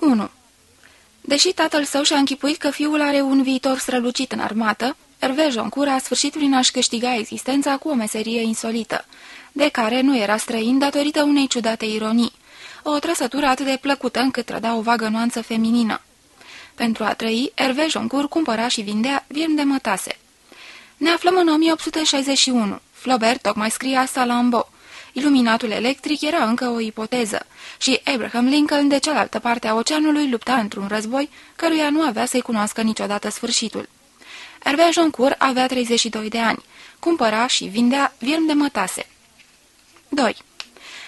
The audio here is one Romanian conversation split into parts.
1. Deși tatăl său și-a închipuit că fiul are un viitor strălucit în armată, Hervé Joncourt a sfârșit prin a-și câștiga existența cu o meserie insolită, de care nu era străin datorită unei ciudate ironii, o trăsătură atât de plăcută încât trăda o vagă nuanță feminină. Pentru a trăi, Hervé Joncourt cumpăra și vindea viermi de mătase. Ne aflăm în 1861. Flaubert tocmai scria Salambo. Iluminatul electric era încă o ipoteză și Abraham Lincoln de cealaltă parte a oceanului lupta într-un război căruia nu avea să-i cunoască niciodată sfârșitul. Hervé Joncourt avea 32 de ani. Cumpăra și vindea viermi de mătase. 2.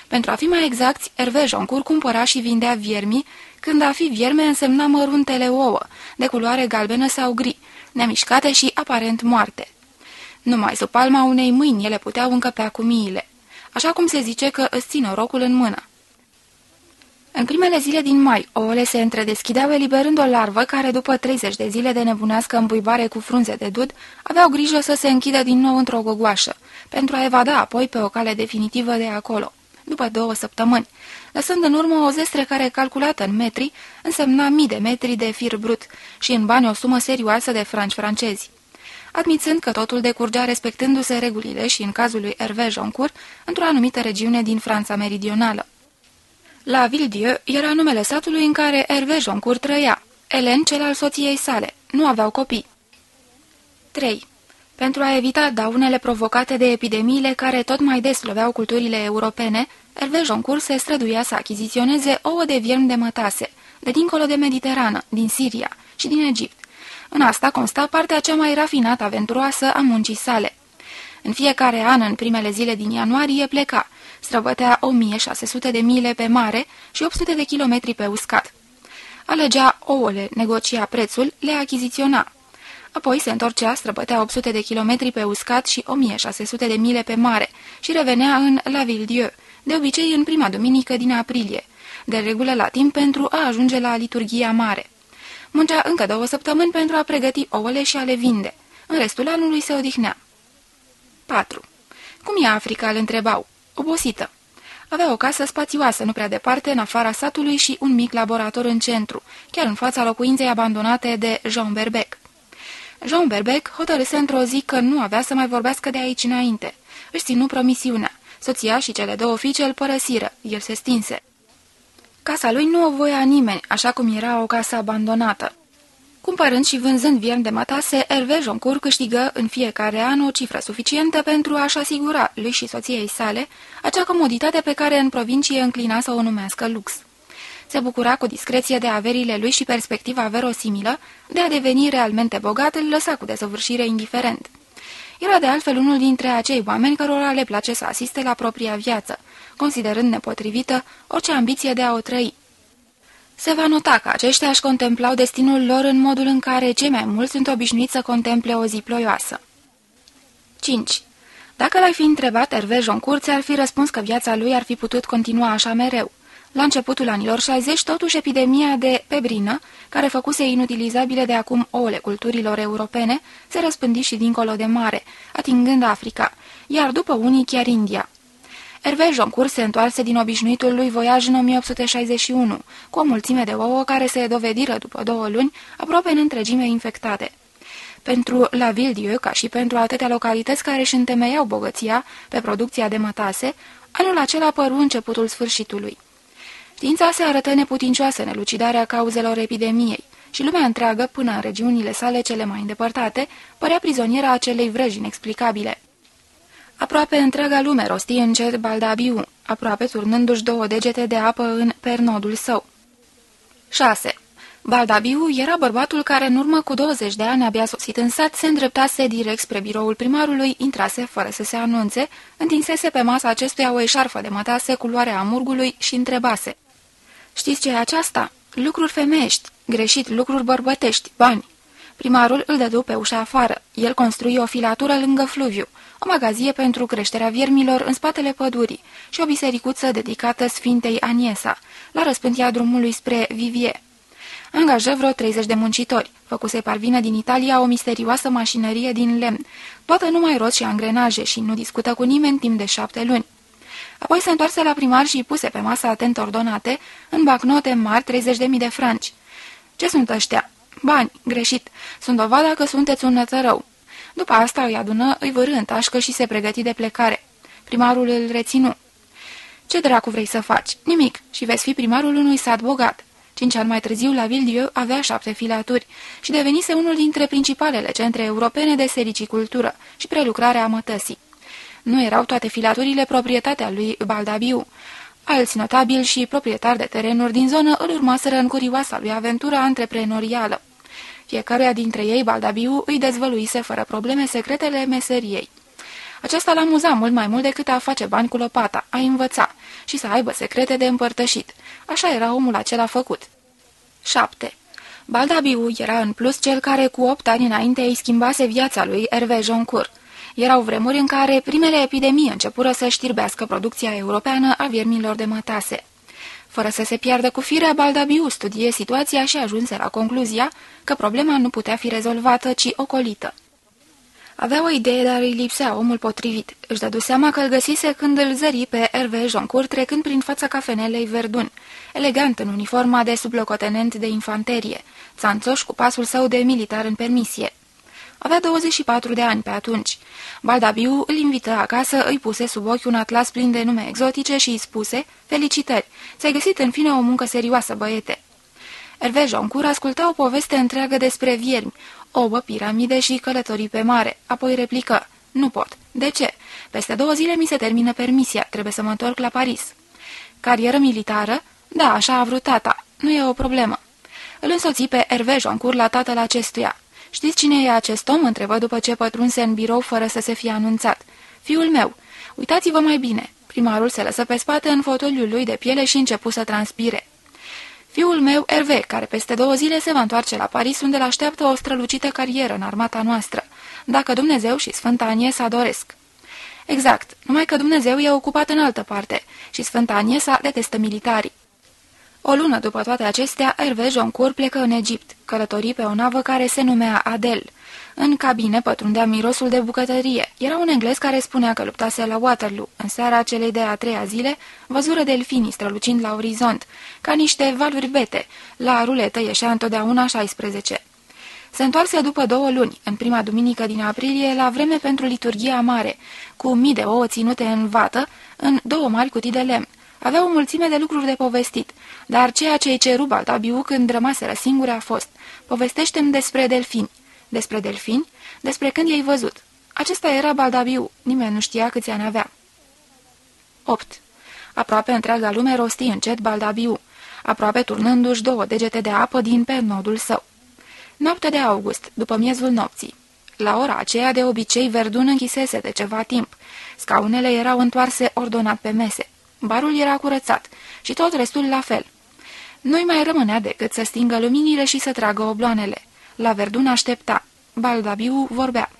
Pentru a fi mai exacti, Hervé Joncourt cumpăra și vindea viermi, când a fi vierme însemna măruntele ouă, de culoare galbenă sau gri, nemișcate și aparent moarte. Numai sub palma unei mâini ele puteau încăpea cu miile, așa cum se zice că îți țină rocul în mână. În primele zile din mai, ouăle se întredeschideau eliberând o larvă care, după 30 de zile de nebunească îmbuibare cu frunze de dud, aveau grijă să se închidă din nou într-o gogoașă, pentru a evada apoi pe o cale definitivă de acolo, după două săptămâni, lăsând în urmă o zestre care, calculată în metri, însemna mii de metri de fir brut și în bani o sumă serioasă de franci francezi. Admițând că totul decurgea respectându-se regulile și, în cazul lui Hervé Joncourt, într-o anumită regiune din Franța meridională. La Villedieu era numele satului în care Hervé Joncourt trăia, Elen cel al soției sale. Nu aveau copii. 3. Pentru a evita daunele provocate de epidemiile care tot mai des loveau culturile europene, Hervé Joncourt se străduia să achiziționeze ouă de viermi de mătase, de dincolo de Mediterană, din Siria și din Egipt. În asta consta partea cea mai rafinată aventuroasă a muncii sale. În fiecare an, în primele zile din ianuarie, pleca, străbătea 1600 de mile pe mare și 800 de kilometri pe uscat. Alegea ouăle, negocia prețul, le achiziționa. Apoi se întorcea, străbătea 800 de kilometri pe uscat și 1600 de mile pe mare și revenea în La Ville-Dieu, de obicei în prima duminică din aprilie, de regulă la timp pentru a ajunge la liturghia mare. Muncea încă două săptămâni pentru a pregăti ouăle și a le vinde. În restul anului se odihnea. 4. Cum e Africa?" îl întrebau obosită. Avea o casă spațioasă, nu prea departe, în afara satului și un mic laborator în centru, chiar în fața locuinței abandonate de Jean Berbec. Jean Berbec hotărâse într-o zi că nu avea să mai vorbească de aici înainte. Își ținu promisiunea. Soția și cele două fiice îl părăsiră. El se stinse. Casa lui nu o voia nimeni, așa cum era o casă abandonată. Cumpărând și vânzând viermi de mătase, Hervé Joncourt câștigă în fiecare an o cifră suficientă pentru a-și asigura lui și soției sale acea comoditate pe care în provincie înclina să o numească lux. Se bucura cu discreție de averile lui și perspectiva verosimilă de a deveni realmente bogat îl lăsa cu desăvârșire indiferent. Era de altfel unul dintre acei oameni cărora le place să asiste la propria viață, considerând nepotrivită orice ambiție de a o trăi. Se va nota că aceștia își contemplau destinul lor în modul în care cei mai mulți sunt obișnuiți să contemple o zi ploioasă. 5. Dacă l-ai fi întrebat, Hervé Joncourt ar fi răspuns că viața lui ar fi putut continua așa mereu. La începutul anilor 60, totuși epidemia de pebrină, care făcuse inutilizabile de acum ouăle culturilor europene, se răspândi și dincolo de mare, atingând Africa, iar după unii chiar India. Hervé Joncourt se întoarse din obișnuitul lui voiaj în 1861, cu o mulțime de ouă care se dovediră după două luni aproape în întregime infectate. Pentru La Ville-Dieu, ca și pentru atâtea localități care își întemeiau bogăția pe producția de mătase, anul acela păru începutul sfârșitului. Știința se arătă neputincioasă în elucidarea cauzelor epidemiei și lumea întreagă, până în regiunile sale cele mai îndepărtate, părea prizoniera acelei vrăji inexplicabile. Aproape întreaga lume rosti încet baldabiu, aproape turnându-și două degete de apă în pernodul său. 6. Baldabiu era bărbatul care în urmă cu 20 de ani abia sosit în sat, se îndreptase direct spre biroul primarului, intrase fără să se anunțe, întinsese pe masa acestuia o eșarfă de mătase culoarea amurgului și întrebase. Știți ce e aceasta? Lucruri femeiești, greșit, lucruri bărbătești, bani. Primarul îl dădu pe ușa afară. El construi o filatură lângă fluviu o magazie pentru creșterea viermilor în spatele pădurii și o bisericuță dedicată Sfintei Aniesa, la răspântia drumului spre Vivie. Angajă vreo 30 de muncitori, făcuse parvină din Italia o misterioasă mașinărie din lemn, toată numai roți și angrenaje și nu discută cu nimeni timp de șapte luni. Apoi se întoarse la primar și puse pe masă atent ordonate, în bacnote mari, 30.000 de franci. Ce sunt ăștia? Bani, greșit. Sunt dovada că sunteți un nătărău. După asta îi adună, îi vârâ în tașcă și se pregăti de plecare. Primarul îl reținu. Ce dracu vrei să faci? Nimic. Și veți fi primarul unui sat bogat. Cinci ani mai târziu, la Vildieu avea șapte filaturi și devenise unul dintre principalele centre europene de sericicultură și prelucrare a mătăsii. Nu erau toate filaturile proprietatea lui Baldabiu. Alți notabili și proprietari de terenuri din zonă îl urmaseră în curioasa lui aventură antreprenorială. Fiecăruia dintre ei, Baldabiu îi dezvăluise fără probleme secretele meseriei. Aceasta l-amuza mult mai mult decât a face bani cu lopata, a învăța și să aibă secrete de împărtășit. Așa era omul acela făcut. 7. Baldabiu era în plus cel care cu opt ani înainte îi schimbase viața lui Hervé Joncourt. Erau vremuri în care primele epidemii începură să știrbească producția europeană a viermilor de mătase. Fără să se piardă cu firea, Baldabiu studie situația și ajunse la concluzia că problema nu putea fi rezolvată, ci ocolită. Avea o idee, dar îi lipsea omul potrivit. Își dădu seama că îl găsise când îl zări pe Hervé Joncourt trecând prin fața cafenelei Verdun, elegant în uniforma de sublocotenent de infanterie, țanțoș cu pasul său de militar în permisie. Avea 24 de ani pe atunci. Baldabiu îl invită acasă, îi puse sub ochi un atlas plin de nume exotice și îi spuse, Felicitări, ți-ai găsit în fine o muncă serioasă, băiete." Hervé Joncourt asculta o poveste întreagă despre viermi, ouă, piramide și călătorii pe mare, apoi replică, Nu pot. De ce? Peste două zile mi se termină permisia, trebuie să mă întorc la Paris." Carieră militară? Da, așa a vrut tata. Nu e o problemă." Îl însoți pe Hervé Joncourt la tatăl acestuia. Știți cine e acest om?" întrebă după ce pătrunse în birou fără să se fie anunțat. Fiul meu. Uitați-vă mai bine." Primarul se lăsă pe spate în fotoliul lui de piele și începu să transpire. Fiul meu, Hervé, care peste două zile se va întoarce la Paris, unde îl așteaptă o strălucită carieră în armata noastră, dacă Dumnezeu și Sfânta Aniesa doresc. Exact, numai că Dumnezeu e ocupat în altă parte și Sfânta Aniesa detestă militarii. O lună după toate acestea, Hervé Joncourt plecă în Egipt, călători pe o navă care se numea Adel. În cabine pătrundea mirosul de bucătărie. Era un englez care spunea că luptase la Waterloo. În seara celei de a treia zile, văzură delfinii strălucind la orizont, ca niște valuri bete. La ruletă ieșea întotdeauna 16. Se întoarse după două luni, în prima duminică din aprilie, la vreme pentru liturgia mare, cu mii de ouă ținute în vată, în două mari cutii de lemn. Avea o mulțime de lucruri de povestit, dar ceea ce-i ceru Baltabiu când rămaseră singure a fost, povestește-mi despre delfini. Despre delfini? Despre când i-ai văzut. Acesta era Baldabiu, nimeni nu știa câți ani avea. 8. Aproape întreaga lume rosti încet Baldabiu, aproape turnându-și două degete de apă din pe nodul său. Noapte de august, după miezul nopții. La ora aceea, de obicei, Verdun închisese de ceva timp. Scaunele erau întoarse ordonat pe mese. Barul era curățat și tot restul la fel. Nu-i mai rămânea decât să stingă luminile și să tragă obloanele. La Verdun aștepta. Baldabiu vorbea.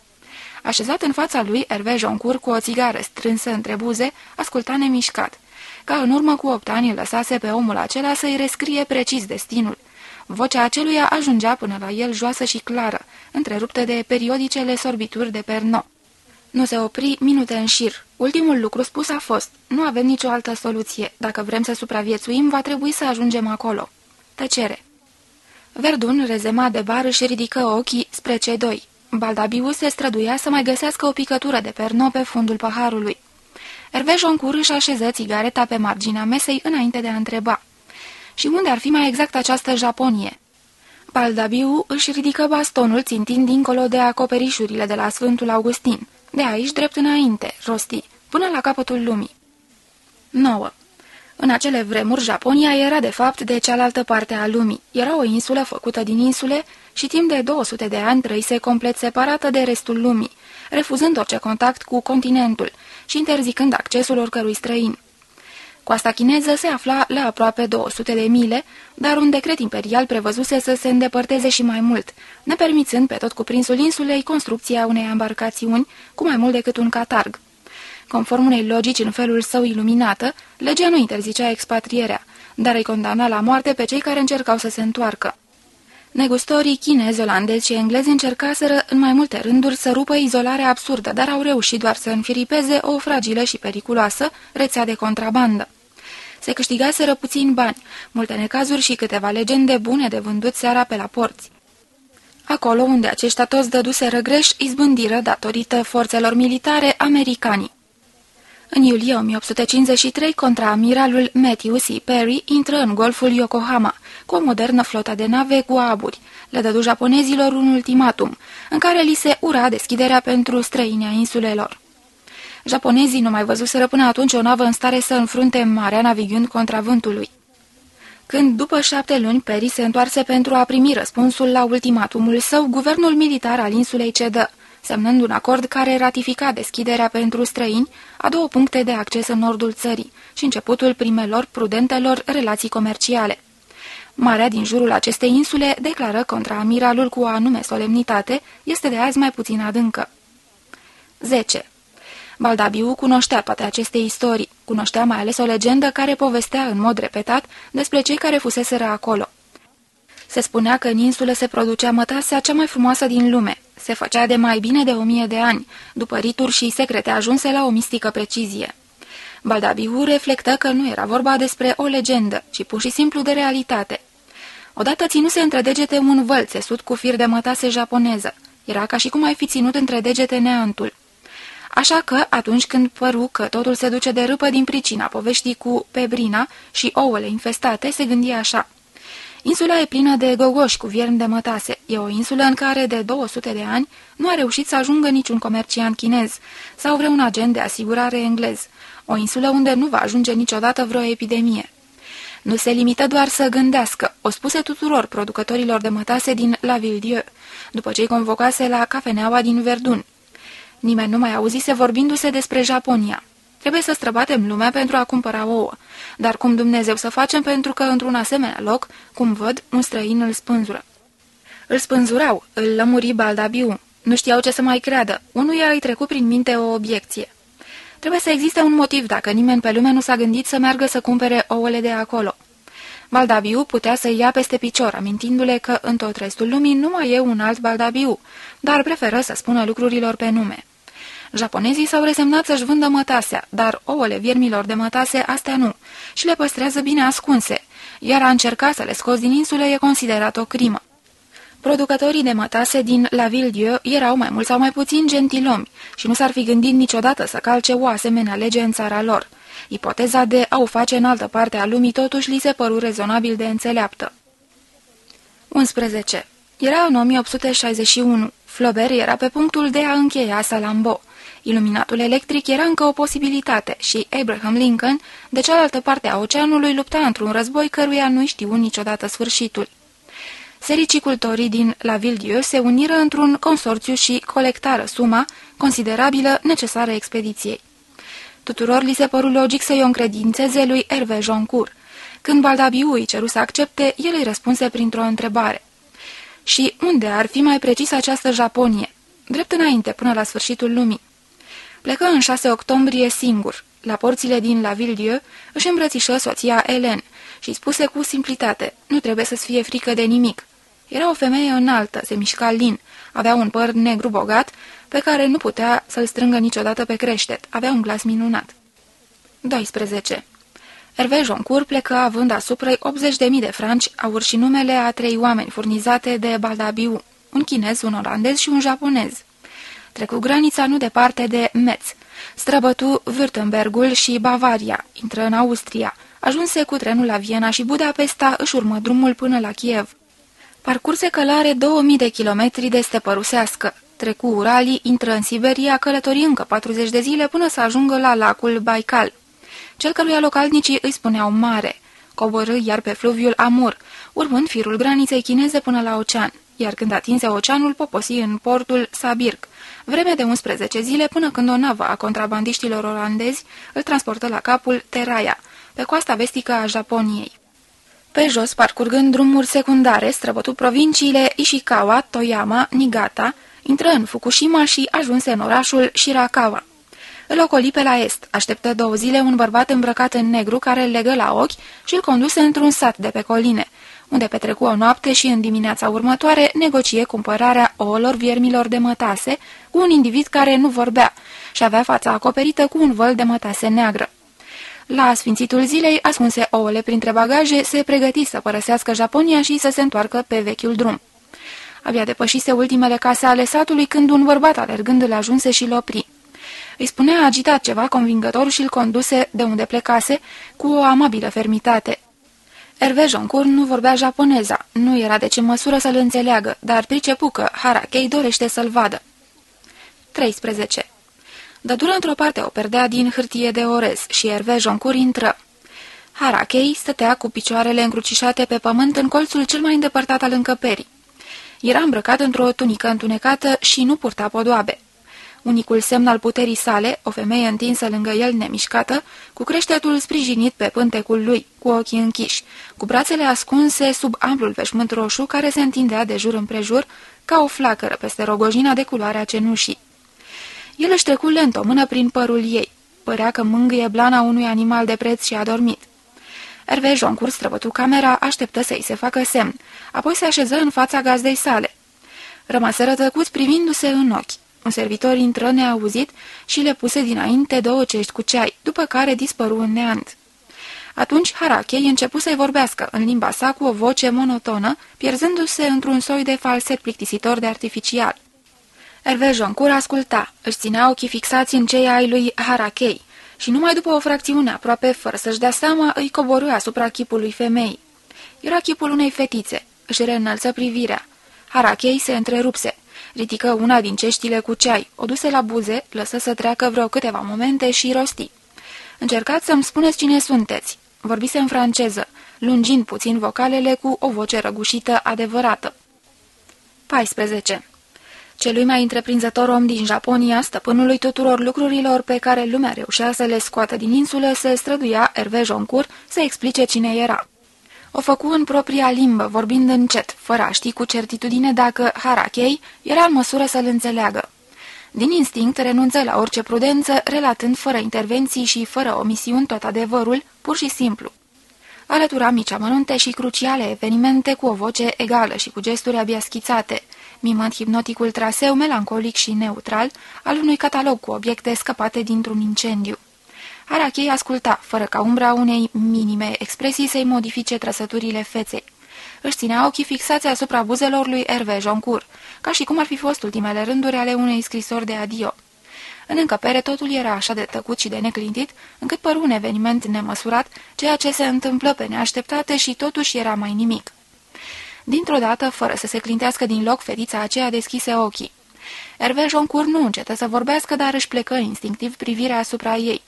Așezat în fața lui, Hervé Joncourt, cu o țigară strânsă între buze, asculta nemișcat. Ca în urmă cu opt ani lăsase pe omul acela să-i rescrie precis destinul. Vocea aceluia ajungea până la el joasă și clară, întreruptă de periodicele sorbituri de perno. Nu se opri minute în șir. Ultimul lucru spus a fost, nu avem nicio altă soluție. Dacă vrem să supraviețuim, va trebui să ajungem acolo. Tăcere. Verdun, rezema de bar, își ridică ochii spre cei doi. Baldabiu se străduia să mai găsească o picătură de perno pe fundul paharului. Hervé Joncourt își așeză țigareta pe marginea mesei înainte de a întreba. Și unde ar fi mai exact această Japonie? Baldabiu își ridică bastonul țintind dincolo de acoperișurile de la Sfântul Augustin. De aici drept înainte, rosti, până la capătul lumii. 9. În acele vremuri, Japonia era de fapt de cealaltă parte a lumii. Era o insulă făcută din insule și timp de 200 de ani trăise complet separată de restul lumii, refuzând orice contact cu continentul și interzicând accesul oricărui străin. Coasta chineză se afla la aproape 200 de mile, dar un decret imperial prevăzuse să se îndepărteze și mai mult, nepermițând pe tot cuprinsul insulei construcția unei embarcațiuni cu mai mult decât un catarg. Conform unei logici în felul său iluminată, legea nu interzicea expatrierea, dar îi condamna la moarte pe cei care încercau să se întoarcă. Negustorii chinezi, olandezi și englezi încercaseră în mai multe rânduri să rupă izolarea absurdă, dar au reușit doar să înfiripeze o fragilă și periculoasă rețea de contrabandă. Se câștigaseră puțini bani, multe necazuri și câteva legende bune de vândut seara pe la porți. Acolo unde aceștia toți dăduseră greș, izbândiră datorită forțelor militare americanii. În iulie 1853, contraamiralul Matthew C. Perry intră în golful Yokohama cu o modernă flotă de nave cu aburi. Le dădu japonezilor un ultimatum, în care li se ura deschiderea pentru străinii a insulelor. Japonezii nu mai văzuseră până atunci o navă în stare să înfrunte marea navigând contra vântului. Când, după șapte luni, Perry se întoarse pentru a primi răspunsul la ultimatumul său, guvernul militar al insulei cedă semnând un acord care ratifica deschiderea pentru străini a două puncte de acces în nordul țării și începutul primelor prudentelor relații comerciale. Marea din jurul acestei insule, declară contra amiralul cu o anume solemnitate, este de azi mai puțin adâncă. 10. Baldabiu cunoștea toate aceste istorii, cunoștea mai ales o legendă care povestea în mod repetat despre cei care fuseseră acolo. Se spunea că în insulă se producea mătasea cea mai frumoasă din lume, se făcea de mai bine de o mie de ani, după rituri și secrete ajunse la o mistică precizie. Baldabihu reflectă că nu era vorba despre o legendă, ci pur și simplu de realitate. Odată ținuse între degete un vălț țesut cu fir de mătase japoneză. Era ca și cum ai fi ținut între degete neantul. Așa că, atunci când păru că totul se duce de râpă din pricina poveștii cu pebrina și ouăle infestate, se gândi așa – Insula e plină de gogoși cu viermi de mătase. E o insulă în care de 200 de ani nu a reușit să ajungă niciun comerciant chinez sau vreun agent de asigurare englez. O insulă unde nu va ajunge niciodată vreo epidemie. Nu se limită doar să gândească, o spuse tuturor producătorilor de mătase din La Ville-Dieu, după ce îi convocase la cafeneaua din Verdun. Nimeni nu mai auzise vorbindu-se despre Japonia. Trebuie să străbatem lumea pentru a cumpăra ouă. Dar cum Dumnezeu să facem pentru că într-un asemenea loc, cum văd, un străin îl spânzură. Îl spânzurau, îl lămuri Baldabiu. Nu știau ce să mai creadă. Unuia îi trecut prin minte o obiecție. Trebuie să existe un motiv dacă nimeni pe lume nu s-a gândit să meargă să cumpere ouăle de acolo. Baldabiu putea să ia peste picior, amintindu-le că în tot restul lumii nu mai e un alt Baldabiu, dar preferă să spună lucrurilor pe nume. Japonezii s-au resemnat să-și vândă mătasea, dar ouăle viermilor de mătase astea nu, și le păstrează bine ascunse, iar a încerca să le scoți din insulă e considerat o crimă. Producătorii de mătase din La Ville-Dieu erau mai mult sau mai puțin gentilomi și nu s-ar fi gândit niciodată să calce o asemenea lege în țara lor. Ipoteza de a o face în altă parte a lumii totuși li se păru rezonabil de înțeleaptă. 11. Era în 1861. Flaubert era pe punctul de a încheia Salambo. Iluminatul electric era încă o posibilitate și Abraham Lincoln, de cealaltă parte a oceanului, lupta într-un război căruia nu știu niciodată sfârșitul. Sericicultorii din La Ville-Dieu se uniră într-un consorțiu și colectară suma considerabilă necesară expediției. Tuturor li se păru logic să-i o încredințeze lui Hervé Joncourt. Când Baldabiu îi ceru să accepte, el îi răspunse printr-o întrebare. Și unde ar fi mai precis această Japonie? Drept înainte, până la sfârșitul lumii. Plecă în 6 octombrie singur. La porțile din La Ville-Dieu își îmbrățișă soția Hélène și spuse cu simplitate, nu trebuie să-ți fie frică de nimic. Era o femeie înaltă, se mișca lin, avea un păr negru bogat, pe care nu putea să-l strângă niciodată pe creștet, avea un glas minunat. 12. Hervé Joncourt plecă având asupra 80.000 de franci aur și numele a trei oameni furnizate de Baldabiu, un chinez, un olandez și un japonez. Trecu granița nu departe de Metz, străbătu Württembergul și Bavaria, intră în Austria, ajunse cu trenul la Viena și Budapesta își urmă drumul până la Kiev. Parcurse călare 2000 de kilometri de stepă rusească, trecu Uralii, intră în Siberia, călători încă 40 de zile până să ajungă la lacul Baikal. Cel căruia localnicii îi spuneau mare, coborâ iar pe fluviul Amur, urmând firul graniței chineze până la ocean, iar când atinse oceanul poposi în portul Sabirk, vreme de 11 zile până când o navă a contrabandiștilor olandezi îl transportă la capul Teraya, pe coasta vestică a Japoniei. Pe jos, parcurgând drumuri secundare, străbătut provinciile Ishikawa, Toyama, Nigata, intră în Fukushima și ajunse în orașul Shirakawa. Îl ocoli pe la est, așteptă două zile un bărbat îmbrăcat în negru care îl legă la ochi și îl conduse într-un sat de pe coline, unde petrecu o noapte și în dimineața următoare negocie cumpărarea ouălor viermilor de mătase cu un individ care nu vorbea și avea fața acoperită cu un văl de mătase neagră. La sfințitul zilei, ascunse ouăle printre bagaje, se pregăti să părăsească Japonia și să se întoarcă pe vechiul drum. Abia depășise ultimele case ale satului când un bărbat alergând îl ajunse și l opri. Îi spunea agitat ceva convingător și îl conduse de unde plecase cu o amabilă fermitate. Hervé Joncourt nu vorbea japoneza, nu era de ce măsură să-l înțeleagă, dar pricepu că Harakei dorește să-l vadă. 13. Dădură într-o parte o perdea din hârtie de orez și Hervé Joncourt intră. Harakei stătea cu picioarele încrucișate pe pământ în colțul cel mai îndepărtat al încăperii. Era îmbrăcat într-o tunică întunecată și nu purta podoabe. Unicul semn al puterii sale, o femeie întinsă lângă el nemișcată, cu creștetul sprijinit pe pântecul lui, cu ochii închiși, cu brațele ascunse sub amplul veșmânt roșu care se întindea de jur împrejur, ca o flacără peste rogojina de culoarea cenușii. El își trecu lent o mână prin părul ei. Părea că mângâie blana unui animal de preț și adormit. Hervé Joncur străbătu camera, așteptă să-i se facă semn, apoi se așeză în fața gazdei sale. Rămaseră tăcuți privindu-se în ochi. Un servitor intră neauzit și le puse dinainte două cești cu ceai, după care dispăru în neant. Atunci Harakei începu să-i vorbească în limba sa cu o voce monotonă, pierzându-se într-un soi de falset plictisitor de artificial. Hervé Joncur asculta, își ținea ochii fixați în cei ai lui Harakei și numai după o fracțiune aproape, fără să-și dea seama, îi coborâ asupra chipului femei. Era chipul unei fetițe, își reînălță privirea. Harakei se întrerupse. Ridică una din ceștile cu ceai, o duse la buze, lăsă să treacă vreo câteva momente și rosti. Încercați să-mi spuneți cine sunteți. Vorbise în franceză, lungind puțin vocalele cu o voce răgușită adevărată. 14. Celui mai întreprinzător om din Japonia, stăpânului tuturor lucrurilor pe care lumea reușea să le scoată din insulă, se străduia Hervé Joncourt să explice cine era. O făcu în propria limbă, vorbind încet, fără a ști cu certitudine dacă Harakei era în măsură să-l înțeleagă. Din instinct renunță la orice prudență, relatând fără intervenții și fără omisiuni tot adevărul, pur și simplu. Alătura mici amănunte și cruciale evenimente cu o voce egală și cu gesturi abia schițate, mimând hipnoticul traseu melancolic și neutral al unui catalog cu obiecte scăpate dintr-un incendiu. Arachei asculta, fără ca umbra unei minime expresii să-i modifice trăsăturile feței. Își ținea ochii fixați asupra buzelor lui Hervé Joncourt, ca și cum ar fi fost ultimele rânduri ale unei scrisori de adio. În încăpere totul era așa de tăcut și de neclintit, încât păru un eveniment nemăsurat, ceea ce se întâmplă pe neașteptate și totuși era mai nimic. Dintr-o dată, fără să se clintească din loc, fetița aceea deschise ochii. Hervé Joncourt nu încetă să vorbească, dar își plecă instinctiv privirea asupra ei.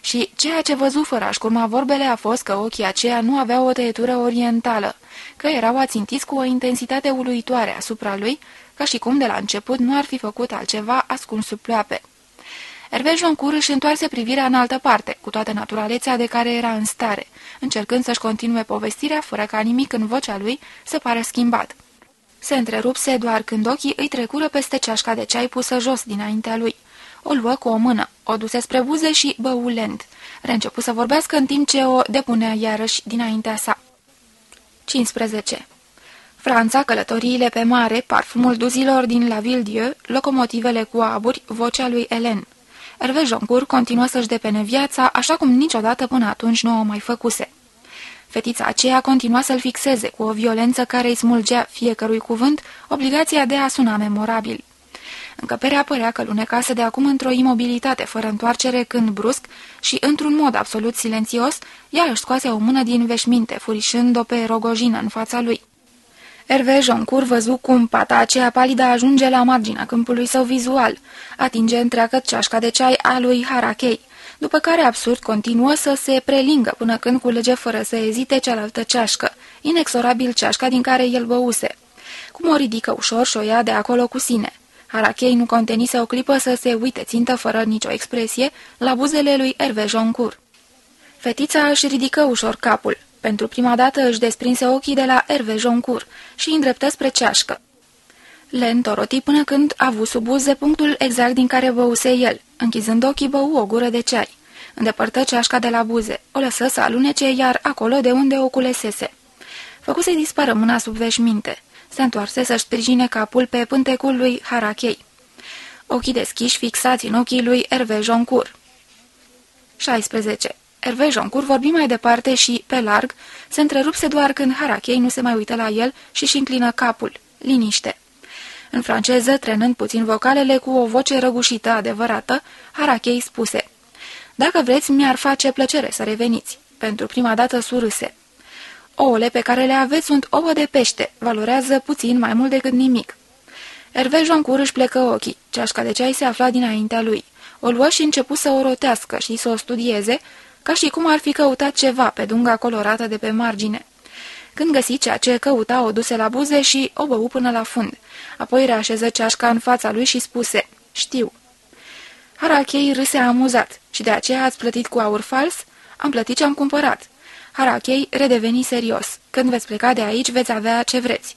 Și ceea ce văzu fără a-și curma vorbele a fost că ochii aceia nu aveau o tăietură orientală, că erau ațintiți cu o intensitate uluitoare asupra lui, ca și cum de la început nu ar fi făcut altceva ascuns sub ploape. Hervé Joncourt își întoarse privirea în altă parte, cu toată naturalețea de care era în stare, încercând să-și continue povestirea fără ca nimic în vocea lui să pară schimbat. Se întrerupse doar când ochii îi trecură peste ceașca de ceai pusă jos dinaintea lui. O luă cu o mână, o duse spre buze și bău lent. Reîncepu să vorbească în timp ce o depunea iarăși dinaintea sa. 15. Franța, călătoriile pe mare, parfumul duzilor din La Ville-Dieu, locomotivele cu aburi, vocea lui Hélène. Hervé Joncourt continuă să-și depene viața așa cum niciodată până atunci nu o mai făcuse. Fetița aceea continua să-l fixeze cu o violență care îi smulgea fiecărui cuvânt obligația de a suna memorabil. Încăperea părea că lunecase de acum într-o imobilitate fără întoarcere când brusc și într-un mod absolut silențios, ea își scoase o mână din veșminte, furișând-o pe rogojină în fața lui. Hervé Joncourt văzu cum pata aceea palidă ajunge la marginea câmpului său vizual, atinge întreagă ceașca de ceai a lui Harakei, după care absurd continuă să se prelingă până când culege fără să ezite cealaltă ceașcă, inexorabil ceașca din care el băuse. Cum o ridică ușor și o ia de acolo cu sine. Harakei nu contenise o clipă să se uite țintă fără nicio expresie la buzele lui Hervé Joncourt. Fetița își ridică ușor capul. Pentru prima dată își desprinse ochii de la Hervé Joncourt și îndreptă spre ceașcă. Lent o roti până când a avut sub buze punctul exact din care băuse el, Închizând ochii, bău o gură de ceai. Îndepărtă ceașca de la buze, o lăsă să alunece, iar acolo de unde o culesese. Făcu să-i dispară mâna sub veșminte. Se întoarse să-și sprijine capul pe pântecul lui Harachei. Ochii deschiși fixați în ochii lui Hervé Joncur. 16. Hervé Joncur vorbi mai departe și, pe larg, se întrerupse doar când Harachei nu se mai uită la el și și înclină capul. Liniște. În franceză, trenând puțin vocalele cu o voce răgușită adevărată, Harachei spuse Dacă vreți, mi-ar face plăcere să reveniți." Pentru prima dată surâse. Ouăle pe care le aveți sunt ouă de pește, valorează puțin mai mult decât nimic." Hervé Joncur își plecă ochii. Ceașca de ceai se afla dinaintea lui. O luă și începu să o rotească și să o studieze, ca și cum ar fi căutat ceva pe dunga colorată de pe margine. Când găsi ceea ce căuta, o duse la buze și o bău până la fund. Apoi reașeză ceașca în fața lui și spuse, știu. Harachei râse amuzat și de aceea ați plătit cu aur fals? Am plătit ce am cumpărat. Harachei redeveni serios. Când veți pleca de aici, veți avea ce vreți.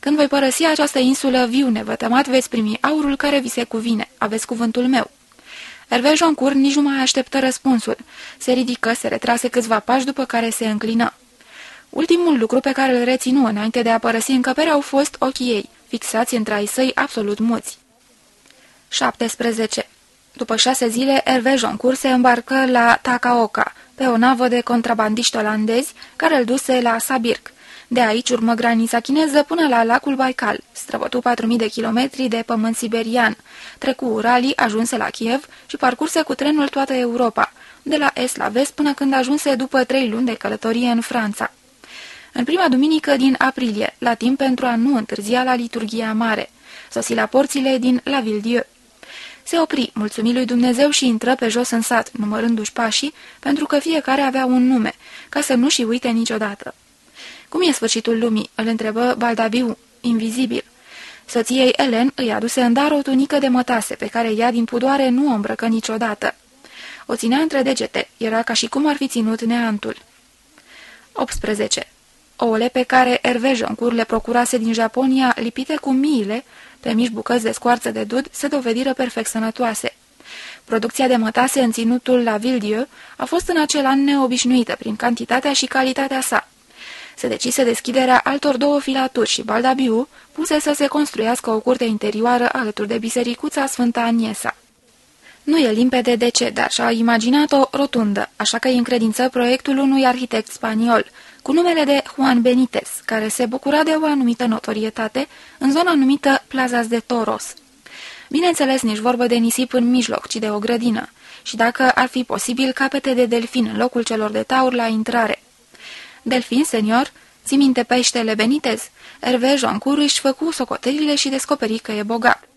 Când voi părăsi această insulă viu nevătămat, veți primi aurul care vi se cuvine. Aveți cuvântul meu. Hervé Joncourt nici nu mai așteptă răspunsul. Se ridică, se retrase câțiva pași după care se înclină. Ultimul lucru pe care îl reținu înainte de a părăsi încăperea au fost ochii ei, fixați între ai săi absolut muți. 17. După șase zile, Hervé Joncourt se îmbarcă la Takaoka, pe o navă de contrabandiști olandezi, care îl duse la Sabirk. De aici urmă granița chineză până la lacul Baikal, străbătu 4.000 de kilometri de pământ siberian, trecu Uralii, ajunse la Kiev și parcurse cu trenul toată Europa, de la est la vest până când ajunse după trei luni de călătorie în Franța. În prima duminică din aprilie, la timp pentru a nu întârzia la liturghia mare, sosi la porțile din La Ville-Dieu. Se opri, mulțumit lui Dumnezeu și intră pe jos în sat, numărându-și pașii, pentru că fiecare avea un nume, ca să nu și uite niciodată. Cum e sfârșitul lumii?" îl întrebă Baldabiu, invizibil. Soției Elen îi aduse în dar o tunică de mătase, pe care ea din pudoare nu o îmbrăcă niciodată. O ținea între degete, era ca și cum ar fi ținut neantul. 18. Ouăle pe care Hervé Joncourt le procurase din Japonia, lipite cu miile, pe mici bucăți de scoarță de dud, se dovediră perfect sănătoase. Producția de mătase în ținutul la Vildieu a fost în acel an neobișnuită prin cantitatea și calitatea sa se decise deschiderea altor două filaturi și Baldabiu puse să se construiască o curte interioară alături de bisericuța Sfânta Aniesa. Nu e limpede de ce, dar și-a imaginat-o rotundă, așa că îi încredință proiectul unui arhitect spaniol, cu numele de Juan Benitez, care se bucura de o anumită notorietate în zona numită Plazas de Toros. Bineînțeles, nici vorbă de nisip în mijloc, ci de o grădină, și dacă ar fi posibil capete de delfin în locul celor de taur la intrare. Delfin, senior, ți minte peștele Benitez? Hervé Joancur își făcu socotelile și descoperi că e bogat.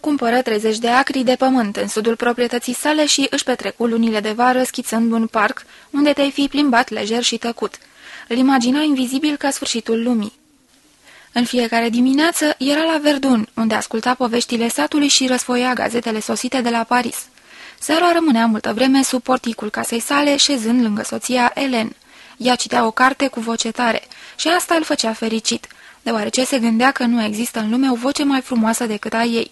Cumpără 30 de acri de pământ în sudul proprietății sale și își petrecu lunile de vară schițând un parc unde te-ai fi plimbat lejer și tăcut. Îl imagina invizibil ca sfârșitul lumii. În fiecare dimineață era la Verdun, unde asculta poveștile satului și răsfoia gazetele sosite de la Paris. Seara rămânea multă vreme sub porticul casei sale, șezând lângă soția Elen. Ea citea o carte cu voce tare și asta îl făcea fericit, deoarece se gândea că nu există în lume o voce mai frumoasă decât a ei.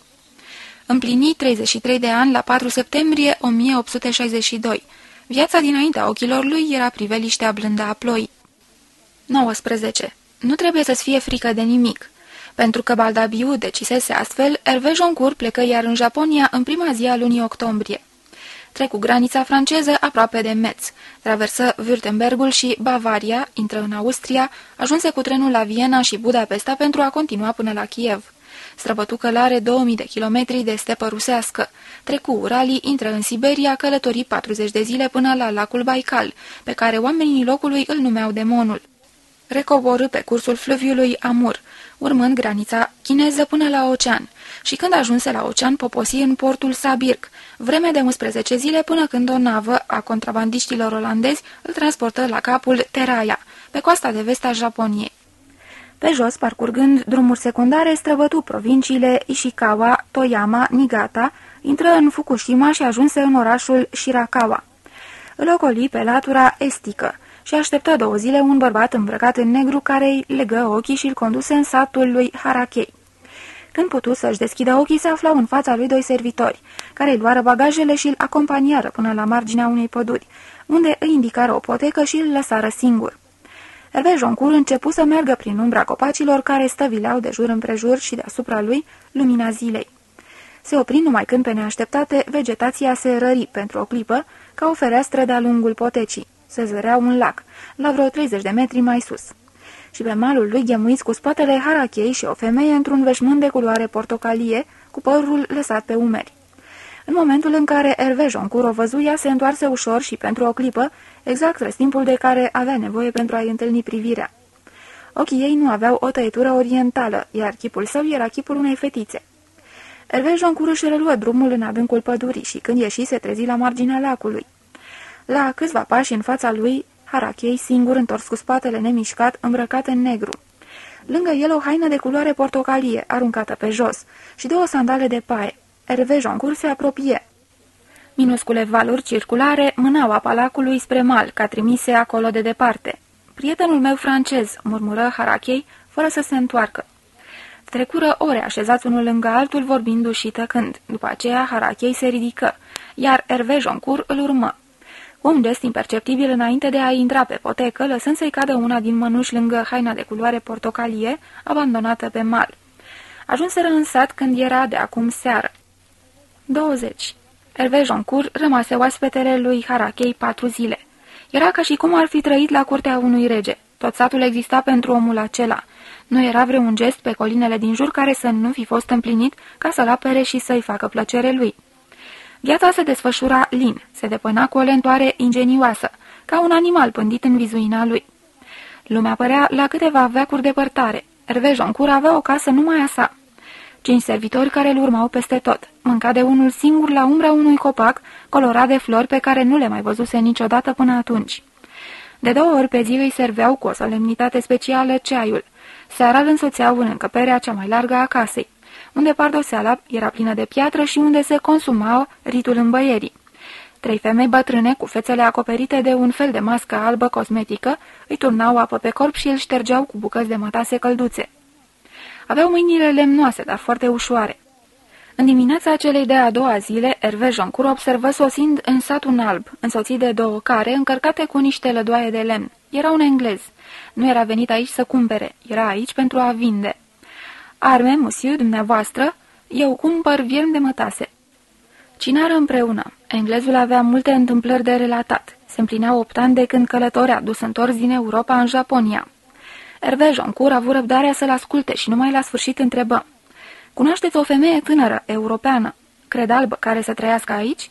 Împlini 33 de ani la 4 septembrie 1862. Viața dinaintea ochilor lui era priveliștea blândă a ploii. 19. Nu trebuie să-ți fie frică de nimic. Pentru că Baldabiu decisese astfel, Hervé Joncourt plecă iar în Japonia în prima zi a lunii octombrie trecu granița franceză aproape de Metz, traversă Württembergul și Bavaria, intră în Austria, ajunse cu trenul la Viena și Budapesta pentru a continua până la Kiev. Străbătu călare 2000 de kilometri de stepă rusească. Trecu Uralii, intră în Siberia, călători 40 de zile până la lacul Baikal, pe care oamenii locului îl numeau demonul. Recoborâ pe cursul fluviului Amur, urmând granița chineză până la ocean, și când ajunse la ocean poposi în portul Sabirk, vreme de 11 zile până când o navă a contrabandiștilor olandezi îl transportă la capul Teraya, pe coasta de vest a Japoniei. Pe jos, parcurgând drumuri secundare, străbătu provinciile Ishikawa, Toyama, Nigata, intră în Fukushima și ajunse în orașul Shirakawa. Îl ocoli pe latura estică și așteptă două zile un bărbat îmbrăcat în negru care îi legă ochii și îl conduse în satul lui Harakei. Când putu să-și deschidă ochii, se aflau în fața lui doi servitori, care îi luară bagajele și îl acompaniară până la marginea unei păduri, unde îi indicară o potecă și îl lăsară singur. Hervé Joncur începu să meargă prin umbra copacilor care stăvileau de jur împrejur și deasupra lui lumina zilei. Se opri numai când pe neașteptate vegetația se rări pentru o clipă ca o fereastră de-a lungul potecii. Se zărea un lac, la vreo 30 de metri mai sus. Și pe malul lui ghemuiți cu spatele harachei și o femeie într-un veșmânt de culoare portocalie, cu părul lăsat pe umeri. În momentul în care Hervé Joncur o văzu, ea se întoarse ușor și pentru o clipă, exact răstimpul de care avea nevoie pentru a-i întâlni privirea. Ochii ei nu aveau o tăietură orientală, iar chipul său era chipul unei fetițe. Hervé Joncur își reluă drumul în adâncul pădurii și când ieși se trezi la marginea lacului. La câțiva pași în fața lui, Harachei, singur întors cu spatele nemișcat, îmbrăcat în negru. Lângă el o haină de culoare portocalie, aruncată pe jos, și două sandale de paie. Hervé Joncur se apropie. Minuscule valuri circulare mânau apa lacului spre mal, ca trimise acolo de departe. Prietenul meu francez, murmură Harachei, fără să se întoarcă. Trecură ore așezați unul lângă altul, vorbindu și tăcând. După aceea, Harachei se ridică, iar Hervé Joncur îl urmă. Cu un gest imperceptibil înainte de a intra pe potecă, lăsând să-i cadă una din mănuși lângă haina de culoare portocalie, abandonată pe mal. Ajunseră în sat când era de acum seară. 20. Hervé Joncur rămase oaspetele lui Harachei patru zile. Era ca și cum ar fi trăit la curtea unui rege. Tot satul exista pentru omul acela. Nu era vreun gest pe colinele din jur care să nu fi fost împlinit ca să-l apere și să-i facă plăcere lui. Viața se desfășura lin, se depăna cu o lentoare ingenioasă, ca un animal pândit în vizuina lui. Lumea părea la câteva veacuri depărtare. Hervé Joncur avea o casă numai a sa. Cinci servitori care îl urmau peste tot. Mânca de unul singur la umbra unui copac, colorat de flori pe care nu le mai văzuse niciodată până atunci. De două ori pe zi îi serveau cu o solemnitate specială ceaiul. Seara îl însoțeau în încăperea cea mai largă a casei, unde pardoseala era plină de piatră și unde se consuma ritul îmbăierii. Trei femei bătrâne, cu fețele acoperite de un fel de mască albă cosmetică, îi turnau apă pe corp și îl ștergeau cu bucăți de mătase călduțe. Aveau mâinile lemnoase, dar foarte ușoare. În dimineața celei de a doua zile, Hervé Joncur observă sosind în sat un alb, însoțit de două care, încărcate cu niște lădoaie de lemn. Era un englez. Nu era venit aici să cumpere, era aici pentru a vinde. Arme, musiu, dumneavoastră, eu cumpăr vierm de mătase. Cinară împreună. Englezul avea multe întâmplări de relatat. Se împlinea opt ani de când călătorea dus întors din Europa în Japonia. Hervé Joncourt a avut răbdarea să-l asculte și numai la sfârșit întrebă. Cunoașteți o femeie tânără, europeană, cred albă, care să trăiască aici?"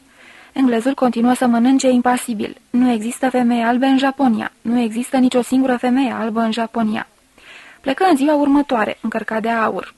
Englezul continuă să mănânce impasibil. Nu există femeie albe în Japonia. Nu există nicio singură femeie albă în Japonia. Plecă în ziua următoare, încărcat de aur.